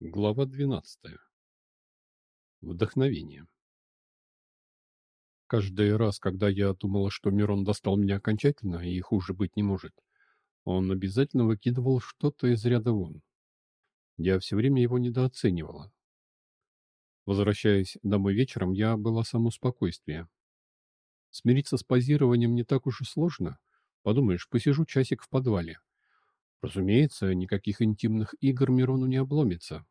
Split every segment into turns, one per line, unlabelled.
Глава 12. Вдохновение. Каждый раз, когда я думала, что Мирон достал меня окончательно и хуже быть не может, он обязательно выкидывал что-то из ряда вон. Я все время его недооценивала. Возвращаясь домой вечером, я была само спокойствие. Смириться с позированием не так уж и сложно. Подумаешь, посижу часик в подвале. Разумеется, никаких интимных игр Мирону не обломится.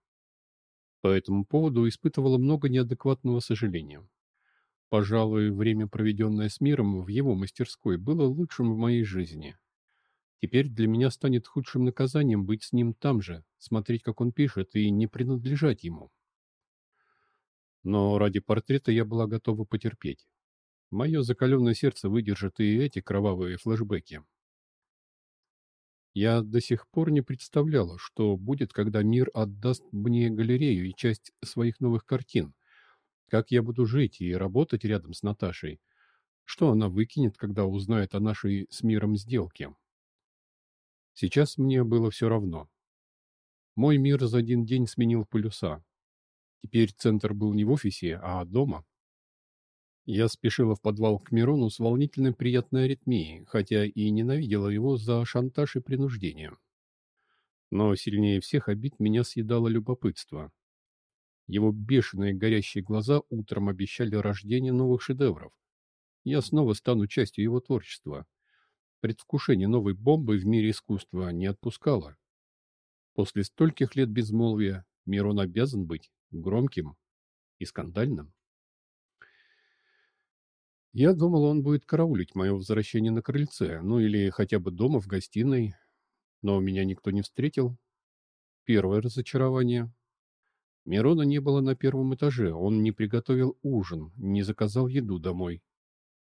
По этому поводу испытывала много неадекватного сожаления. Пожалуй, время, проведенное с миром в его мастерской, было лучшим в моей жизни. Теперь для меня станет худшим наказанием быть с ним там же, смотреть, как он пишет, и не принадлежать ему. Но ради портрета я была готова потерпеть. Мое закаленное сердце выдержит и эти кровавые флешбеки. Я до сих пор не представляла, что будет, когда мир отдаст мне галерею и часть своих новых картин. Как я буду жить и работать рядом с Наташей? Что она выкинет, когда узнает о нашей с миром сделке? Сейчас мне было все равно. Мой мир за один день сменил полюса. Теперь центр был не в офисе, а дома. Я спешила в подвал к Мирону с волнительной приятной аритмией, хотя и ненавидела его за шантаж и принуждение. Но сильнее всех обид меня съедало любопытство. Его бешеные горящие глаза утром обещали рождение новых шедевров. Я снова стану частью его творчества. Предвкушение новой бомбы в мире искусства не отпускало. После стольких лет безмолвия Мирон обязан быть громким и скандальным. Я думал, он будет караулить мое возвращение на крыльце, ну или хотя бы дома в гостиной, но меня никто не встретил. Первое разочарование. Мирона не было на первом этаже, он не приготовил ужин, не заказал еду домой.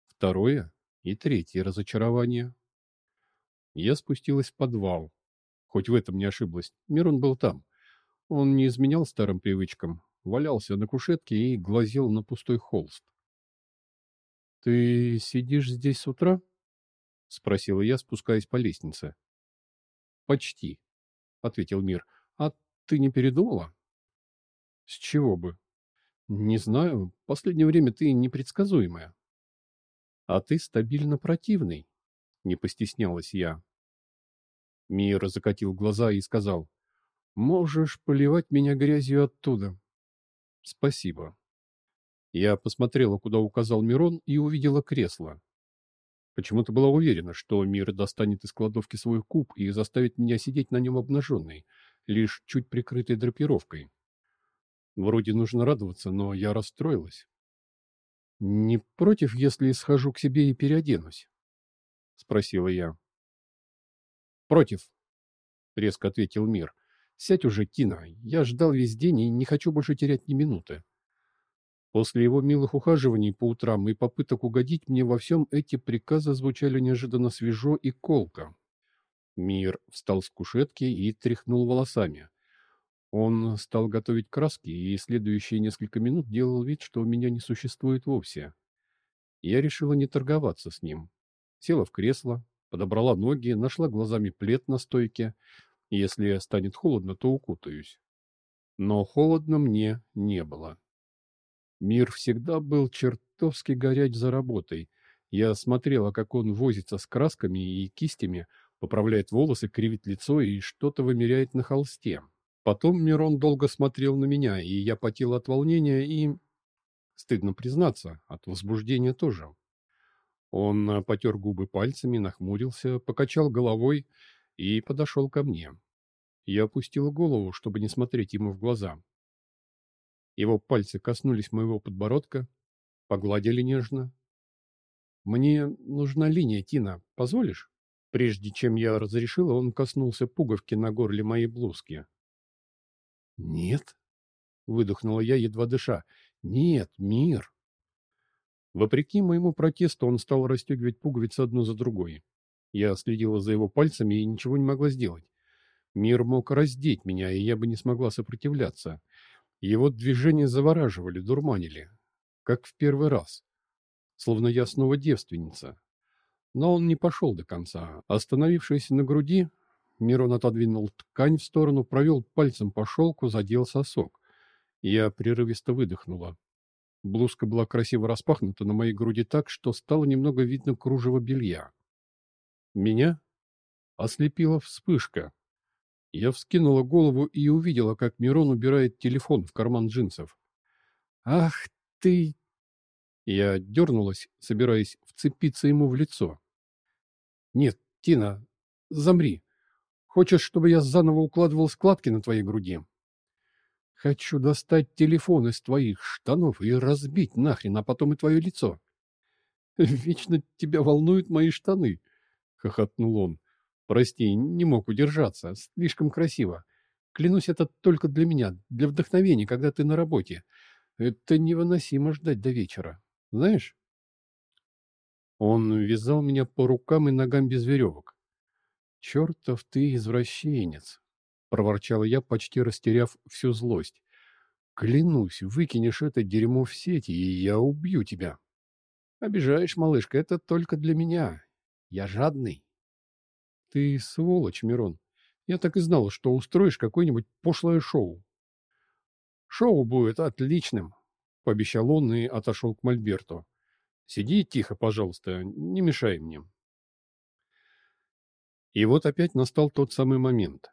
Второе и третье разочарование. Я спустилась в подвал. Хоть в этом не ошиблась, Мирон был там. Он не изменял старым привычкам, валялся на кушетке и глазел на пустой холст. «Ты сидишь здесь с утра?» — спросила я, спускаясь по лестнице. «Почти», — ответил Мир. «А ты не передумала?» «С чего бы?» «Не знаю. Последнее время ты непредсказуемая». «А ты стабильно противный», — не постеснялась я. Мир закатил глаза и сказал. «Можешь поливать меня грязью оттуда». «Спасибо», я посмотрела, куда указал Мирон, и увидела кресло. Почему-то была уверена, что Мир достанет из кладовки свой куб и заставит меня сидеть на нем обнаженной, лишь чуть прикрытой драпировкой. Вроде нужно радоваться, но я расстроилась. «Не против, если схожу к себе и переоденусь?» — спросила я. «Против», — резко ответил Мир. «Сядь уже, Тина. Я ждал весь день и не хочу больше терять ни минуты. После его милых ухаживаний по утрам и попыток угодить мне во всем эти приказы звучали неожиданно свежо и колко. Мир встал с кушетки и тряхнул волосами. Он стал готовить краски и следующие несколько минут делал вид, что меня не существует вовсе. Я решила не торговаться с ним. Села в кресло, подобрала ноги, нашла глазами плед на стойке. Если станет холодно, то укутаюсь. Но холодно мне не было. Мир всегда был чертовски горяч за работой. Я смотрела, как он возится с красками и кистями, поправляет волосы, кривит лицо и что-то вымеряет на холсте. Потом Мирон долго смотрел на меня, и я потел от волнения и... Стыдно признаться, от возбуждения тоже. Он потер губы пальцами, нахмурился, покачал головой и подошел ко мне. Я опустила голову, чтобы не смотреть ему в глаза. Его пальцы коснулись моего подбородка, погладили нежно. «Мне нужна линия, Тина. Позволишь?» Прежде чем я разрешила, он коснулся пуговки на горле моей блузки. «Нет», — выдохнула я, едва дыша. «Нет, мир». Вопреки моему протесту он стал расстегивать пуговицы одну за другой. Я следила за его пальцами и ничего не могла сделать. Мир мог раздеть меня, и я бы не смогла сопротивляться. Его движения завораживали, дурманили, как в первый раз, словно я снова девственница. Но он не пошел до конца. Остановившись на груди, Мирон отодвинул ткань в сторону, провел пальцем по шелку, задел сосок. Я прерывисто выдохнула. Блузка была красиво распахнута на моей груди так, что стало немного видно кружево белья. Меня ослепила вспышка. Я вскинула голову и увидела, как Мирон убирает телефон в карман джинсов. «Ах ты!» Я дернулась, собираясь вцепиться ему в лицо. «Нет, Тина, замри. Хочешь, чтобы я заново укладывал складки на твоей груди?» «Хочу достать телефон из твоих штанов и разбить нахрен, а потом и твое лицо». «Вечно тебя волнуют мои штаны», — хохотнул он. «Прости, не мог удержаться. Слишком красиво. Клянусь, это только для меня, для вдохновения, когда ты на работе. Это невыносимо ждать до вечера. Знаешь?» Он вязал меня по рукам и ногам без веревок. «Чертов ты извращенец!» — проворчал я, почти растеряв всю злость. «Клянусь, выкинешь это дерьмо в сети, и я убью тебя!» «Обижаешь, малышка, это только для меня. Я жадный». «Ты сволочь, Мирон. Я так и знал, что устроишь какое-нибудь пошлое шоу». «Шоу будет отличным», — пообещал он и отошел к Мольберту. Сиди тихо, пожалуйста, не мешай мне. И вот опять настал тот самый момент.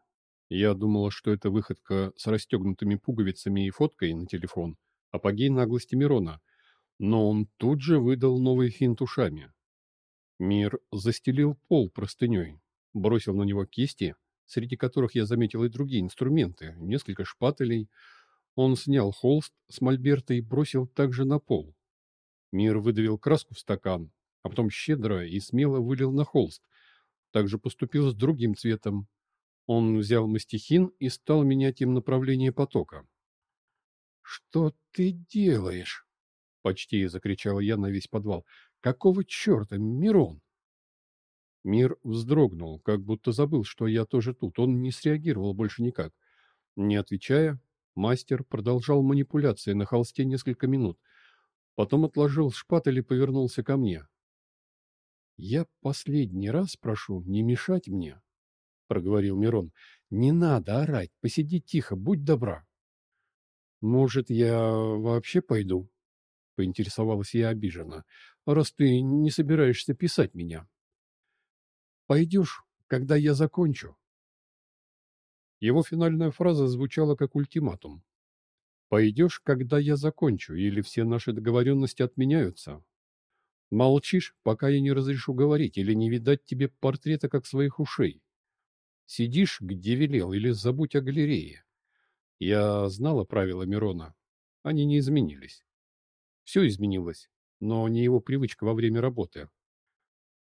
Я думала, что это выходка с расстегнутыми пуговицами и фоткой на телефон, апогей наглости Мирона, но он тут же выдал новый финт ушами. Мир застелил пол простыней, бросил на него кисти, среди которых я заметил и другие инструменты, несколько шпателей. Он снял холст с мольберта и бросил также на пол. Мир выдавил краску в стакан, а потом щедро и смело вылил на холст. Также поступил с другим цветом. Он взял мастихин и стал менять им направление потока. «Что ты делаешь?» — почти закричала я на весь подвал. «Какого черта, Мирон?» Мир вздрогнул, как будто забыл, что я тоже тут. Он не среагировал больше никак. Не отвечая, мастер продолжал манипуляции на холсте несколько минут — Потом отложил шпатель и повернулся ко мне. «Я последний раз прошу не мешать мне», — проговорил Мирон. «Не надо орать, посиди тихо, будь добра». «Может, я вообще пойду?» — поинтересовалась я обиженно. «Раз ты не собираешься писать меня». «Пойдешь, когда я закончу». Его финальная фраза звучала как ультиматум. Пойдешь, когда я закончу, или все наши договоренности отменяются? Молчишь, пока я не разрешу говорить, или не видать тебе портрета, как своих ушей? Сидишь, где велел, или забудь о галерее? Я знала правила Мирона. Они не изменились. Все изменилось, но не его привычка во время работы.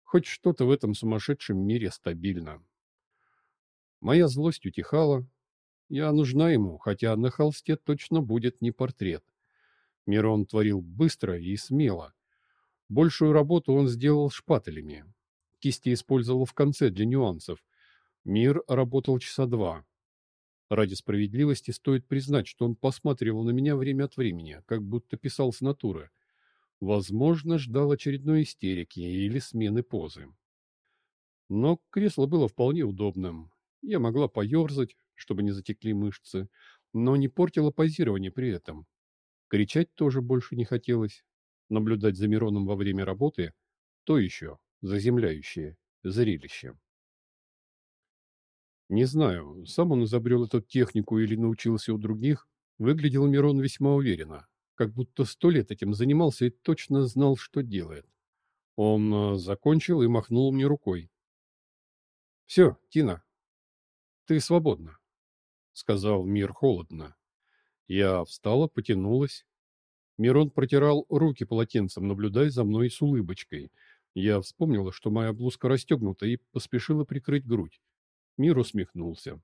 Хоть что-то в этом сумасшедшем мире стабильно. Моя злость утихала, я нужна ему, хотя на холсте точно будет не портрет. Мирон творил быстро и смело. Большую работу он сделал шпателями. Кисти использовал в конце для нюансов. Мир работал часа два. Ради справедливости стоит признать, что он посматривал на меня время от времени, как будто писал с натуры. Возможно, ждал очередной истерики или смены позы. Но кресло было вполне удобным. Я могла поерзать, чтобы не затекли мышцы, но не портила позирование при этом. Кричать тоже больше не хотелось. Наблюдать за Мироном во время работы – то еще заземляющее зрелище. Не знаю, сам он изобрел эту технику или научился у других, выглядел Мирон весьма уверенно, как будто сто лет этим занимался и точно знал, что делает. Он э, закончил и махнул мне рукой. «Все, Тина, ты свободна» сказал Мир холодно. Я встала, потянулась. Мирон протирал руки полотенцем, наблюдая за мной с улыбочкой. Я вспомнила, что моя блузка расстегнута, и поспешила прикрыть грудь. Мир усмехнулся.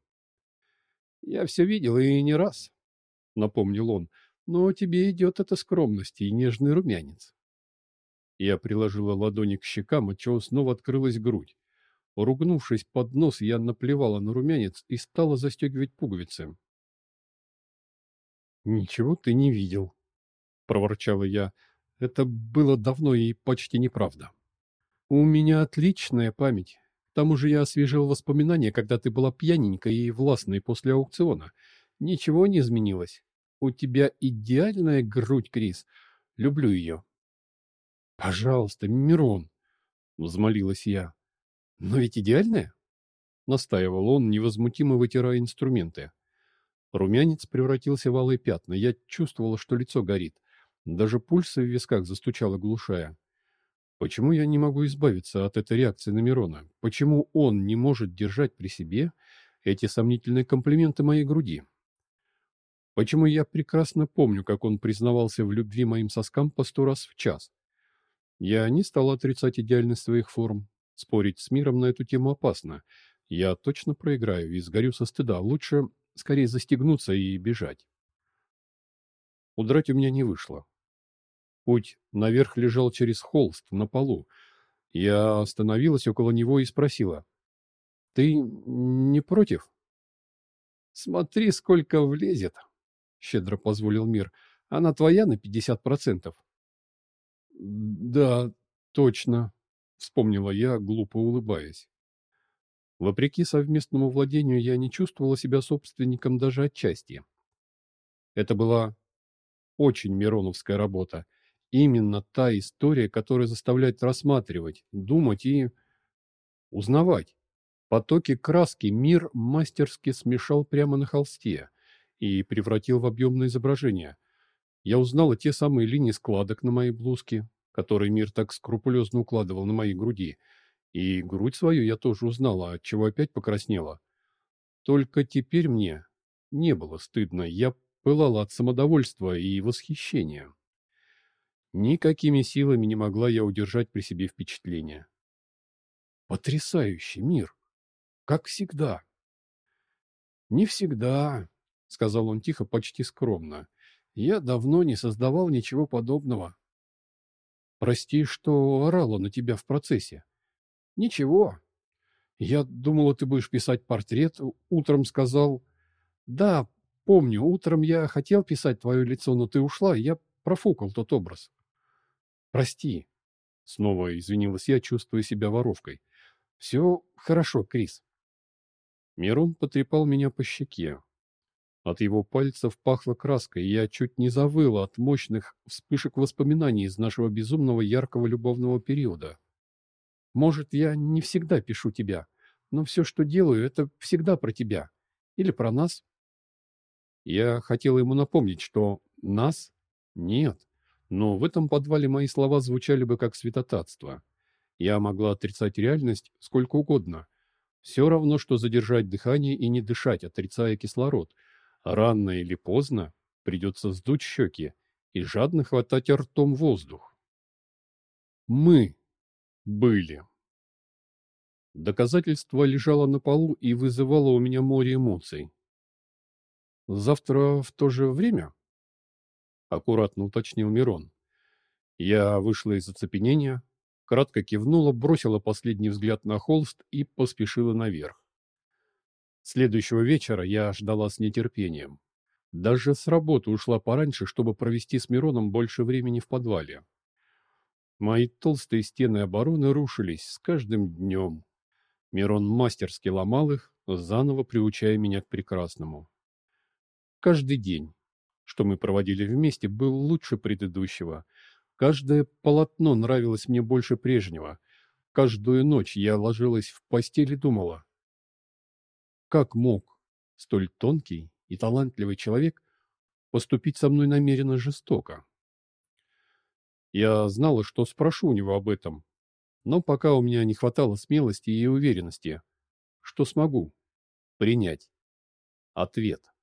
«Я все видел и не раз», — напомнил он, — «но тебе идет эта скромность и нежный румянец». Я приложила ладони к щекам, отчего снова открылась грудь. Ругнувшись под нос, я наплевала на румянец и стала застегивать пуговицы. «Ничего ты не видел», — проворчала я. «Это было давно и почти неправда». «У меня отличная память, тому же я освежил воспоминания, когда ты была пьяненькой и властной после аукциона. Ничего не изменилось. У тебя идеальная грудь, Крис. Люблю ее. Пожалуйста, Мирон, взмолилась я. Но ведь идеальная? Настаивал он, невозмутимо вытирая инструменты. Румянец превратился в алые пятна. Я чувствовала, что лицо горит. Даже пульс в висках застучал, оглушая. Почему я не могу избавиться от этой реакции на Мирона? Почему он не может держать при себе эти сомнительные комплименты моей груди? Почему я прекрасно помню, как он признавался в любви моим соскам по сто раз в час? Я не стал отрицать идеальность своих форм. Спорить с миром на эту тему опасно. Я точно проиграю и сгорю со стыда. Лучше скорее застегнуться и бежать. Удрать у меня не вышло. Путь наверх лежал через холст, на полу. Я остановилась около него и спросила. «Ты не против?» «Смотри, сколько влезет!» — щедро позволил мир. «Она твоя на пятьдесят процентов». «Да, точно», — вспомнила я, глупо улыбаясь. Вопреки совместному владению, я не чувствовала себя собственником даже отчасти. Это была очень мироновская работа. Именно та история, которая заставляет рассматривать, думать и узнавать. Потоки краски мир мастерски смешал прямо на холсте и превратил в объемное изображение. Я узнала те самые линии складок на моей блузке, которые мир так скрупулезно укладывал на моей груди, и грудь свою я тоже узнала, отчего опять покраснела. Только теперь мне не было стыдно, я пылала от самодовольства и восхищения. Никакими силами не могла я удержать при себе впечатление. Потрясающий мир! Как всегда. Не всегда, — сказал он тихо, почти скромно. Я давно не создавал ничего подобного. Прости, что орала на тебя в процессе. Ничего. Я думала, ты будешь писать портрет. Утром сказал... Да, помню, утром я хотел писать твое лицо, но ты ушла, и я профукал тот образ. Прости. Снова извинилась я, чувствуя себя воровкой. Все хорошо, Крис. Мирон потрепал меня по щеке. От его пальцев пахло краской, и я чуть не завыла от мощных вспышек воспоминаний из нашего безумного яркого любовного периода. Может, я не всегда пишу тебя, но все, что делаю, это всегда про тебя. Или про нас. Я хотела ему напомнить, что нас нет. Но в этом подвале мои слова звучали бы как святотатство. Я могла отрицать реальность сколько угодно. Все равно, что задержать дыхание и не дышать, отрицая кислород. Рано или поздно придется сдуть щеки и жадно хватать ртом воздух. Мы были. Доказательство лежало на полу и вызывало у меня море эмоций. «Завтра в то же время?» — аккуратно уточнил Мирон. Я вышла из оцепенения, кратко кивнула, бросила последний взгляд на холст и поспешила наверх. Следующего вечера я ждала с нетерпением. Даже с работы ушла пораньше, чтобы провести с Мироном больше времени в подвале. Мои толстые стены обороны рушились с каждым днем. Мирон мастерски ломал их, заново приучая меня к прекрасному. Каждый день, что мы проводили вместе, был лучше предыдущего. Каждое полотно нравилось мне больше прежнего. Каждую ночь я ложилась в постель и думала, как мог столь тонкий и талантливый человек поступить со мной намеренно жестоко? Я знала, что спрошу у него об этом, но пока у меня не хватало смелости и уверенности, что смогу принять ответ.